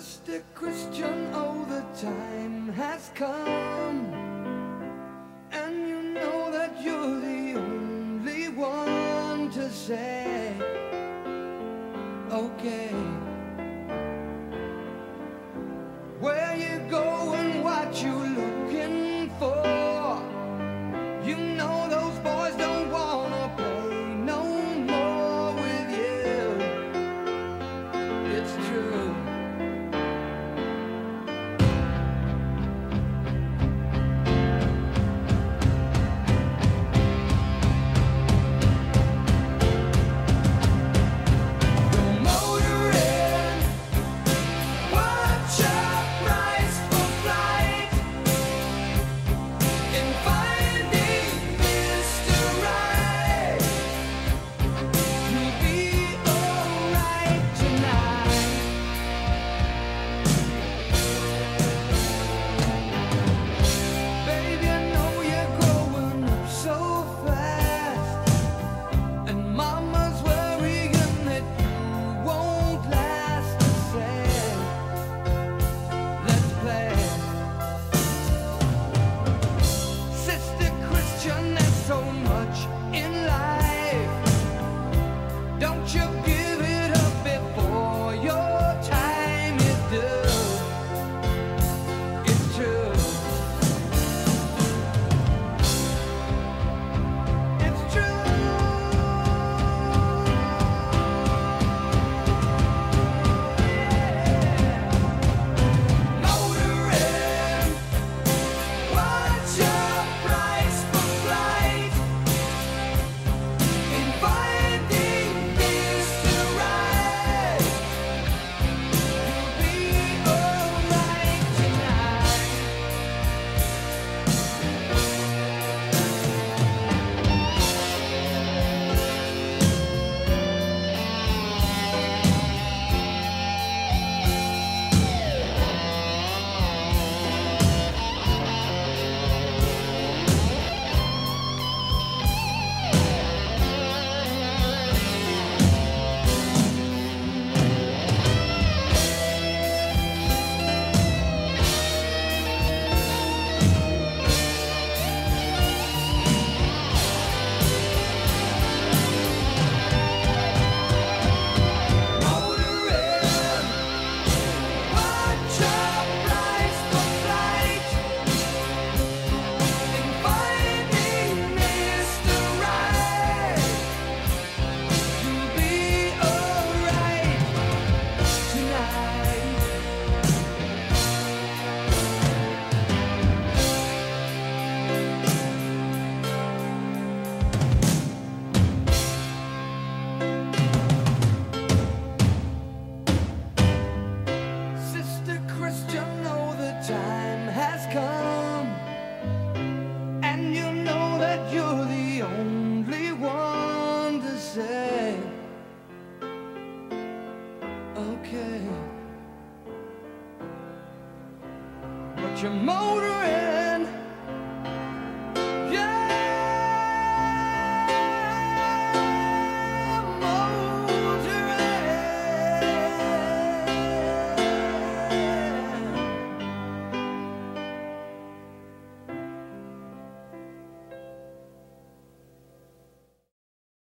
sister Christian, oh, the time has come. And you know that you're the only one to say, okay. Where you go and what you so much. your motor